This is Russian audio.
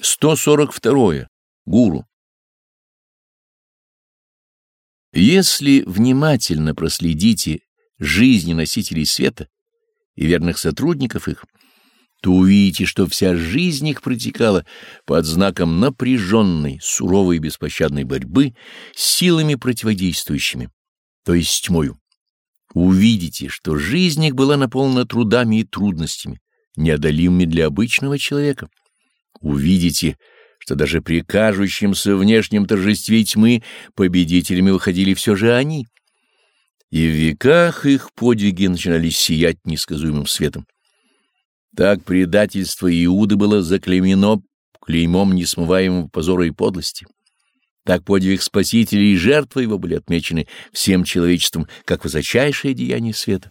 142. Гуру. Если внимательно проследите жизни носителей света и верных сотрудников их, то увидите, что вся жизнь их протекала под знаком напряженной, суровой и беспощадной борьбы с силами противодействующими, то есть тьмою. Увидите, что жизнь их была наполнена трудами и трудностями, неодолимыми для обычного человека увидите, что даже при кажущемся внешнем торжестве тьмы победителями выходили все же они, и в веках их подвиги начинали сиять несказуемым светом. Так предательство Иуды было заклеймено клеймом несмываемого позора и подлости. Так подвиг Спасителя и жертвы его были отмечены всем человечеством как высочайшее деяние света.